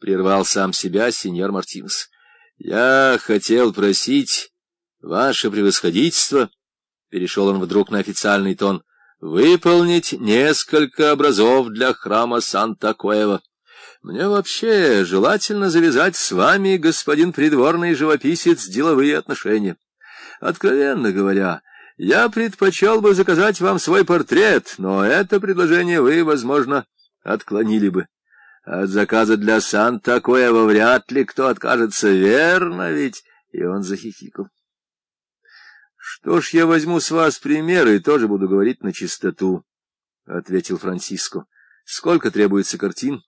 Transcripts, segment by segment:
прервал сам себя сеньор Мартинес. — Я хотел просить, ваше превосходительство, — перешел он вдруг на официальный тон, — выполнить несколько образов для храма Санта-Куэва. Мне вообще желательно завязать с вами, господин придворный живописец, деловые отношения. Откровенно говоря, я предпочел бы заказать вам свой портрет, но это предложение вы, возможно, отклонили бы. От заказа для Санта-Куэва вряд ли кто откажется, верно ведь? И он захихикал. Что ж, я возьму с вас примеры и тоже буду говорить на чистоту, — ответил Франциско. Сколько требуется картин?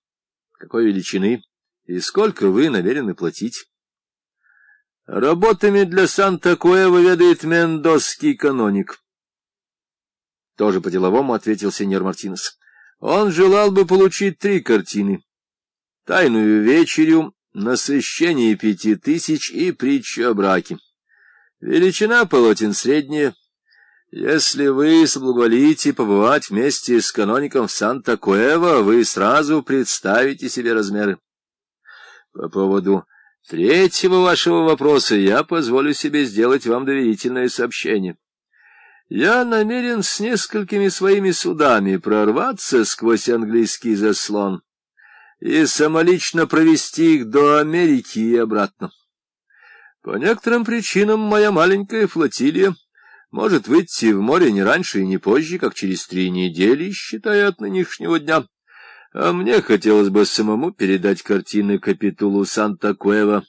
Какой величины? И сколько вы намерены платить? Работами для Санта-Куэва ведает мендосский каноник. Тоже по-деловому ответил сеньор Мартинес. Он желал бы получить три картины. Тайную вечерю, насыщение пяти тысяч и притчу о браке. Величина полотен средняя. Если вы соблаговолите побывать вместе с каноником в Санта-Куэва, вы сразу представите себе размеры. По поводу третьего вашего вопроса я позволю себе сделать вам доверительное сообщение. Я намерен с несколькими своими судами прорваться сквозь английский заслон и самолично провести их до Америки и обратно. По некоторым причинам моя маленькая флотилия может выйти в море не раньше и не позже, как через три недели, считая от нынешнего дня. А мне хотелось бы самому передать картины капитулу Санта-Куэва,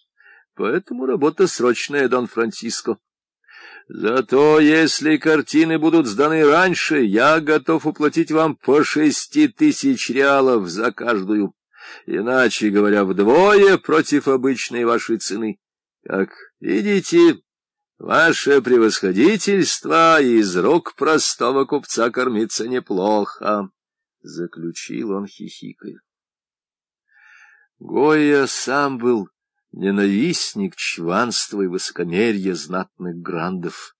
поэтому работа срочная, Дон Франциско. Зато если картины будут сданы раньше, я готов уплатить вам по шести тысяч реалов за каждую, иначе говоря, вдвое против обычной вашей цены. Как видите, Ваше превосходительство из рук простого купца кормиться неплохо, — заключил он, хихикая. Гоя сам был ненавистник чванства и высокомерия знатных грандов.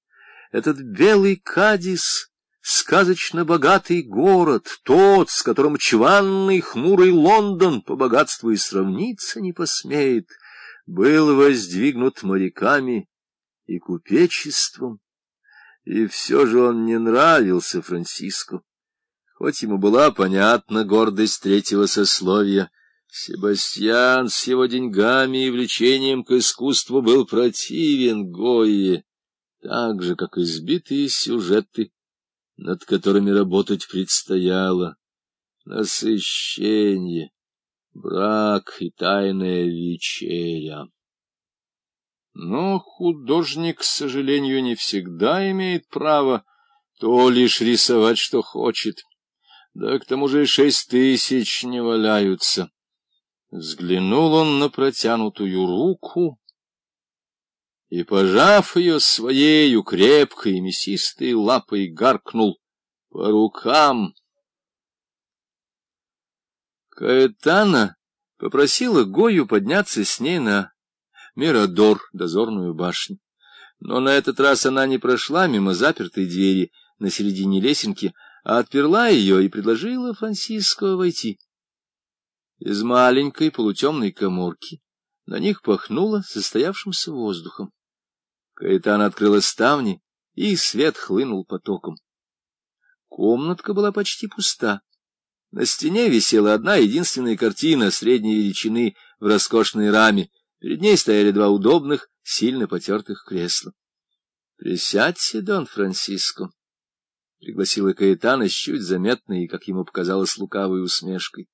Этот белый Кадис — сказочно богатый город, тот, с которым чванный хмурый Лондон по богатству и сравниться не посмеет, был воздвигнут моряками, и купечеством, и все же он не нравился Франциску. Хоть ему была понятна гордость третьего сословия, Себастьян с его деньгами и влечением к искусству был противен Гойе, так же, как избитые сюжеты, над которыми работать предстояло, насыщение, брак и тайная вечеря. Но художник, к сожалению, не всегда имеет право то лишь рисовать, что хочет. Да к тому же и шесть тысяч не валяются. Взглянул он на протянутую руку и, пожав ее своею крепкой мясистой лапой, гаркнул по рукам. Каэтана попросила Гою подняться с ней на Мирадор, дозорную башню. Но на этот раз она не прошла мимо запертой двери на середине лесенки, а отперла ее и предложила Франциско войти. Из маленькой полутемной коморки на них пахнуло состоявшимся воздухом. Каэтан открыла ставни, и свет хлынул потоком. Комнатка была почти пуста. На стене висела одна единственная картина средней величины в роскошной раме — Перед ней стояли два удобных, сильно потертых кресла. — Присядьте, Дон Франциско, — пригласила Каэтана с чуть заметной и, как ему показалось, лукавой усмешкой.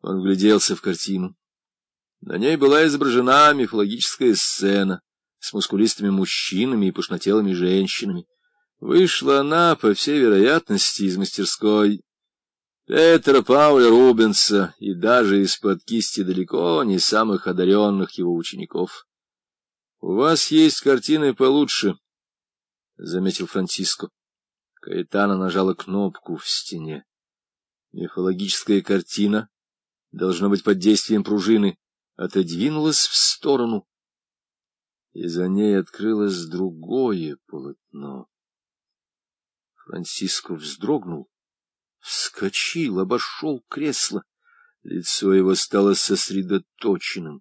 Он вгляделся в картину. На ней была изображена мифологическая сцена с мускулистыми мужчинами и пышнотелыми женщинами. Вышла она, по всей вероятности, из мастерской Петра Пауля Рубенса и даже из-под кисти далеко не самых одаренных его учеников. — У вас есть картины получше, — заметил Франциско. Каэтана нажала кнопку в стене. Мифологическая картина, должно быть под действием пружины, отодвинулась в сторону, и за ней открылось другое полотно. Франциско вздрогнул вскочил, обошел кресло. Лицо его стало сосредоточенным,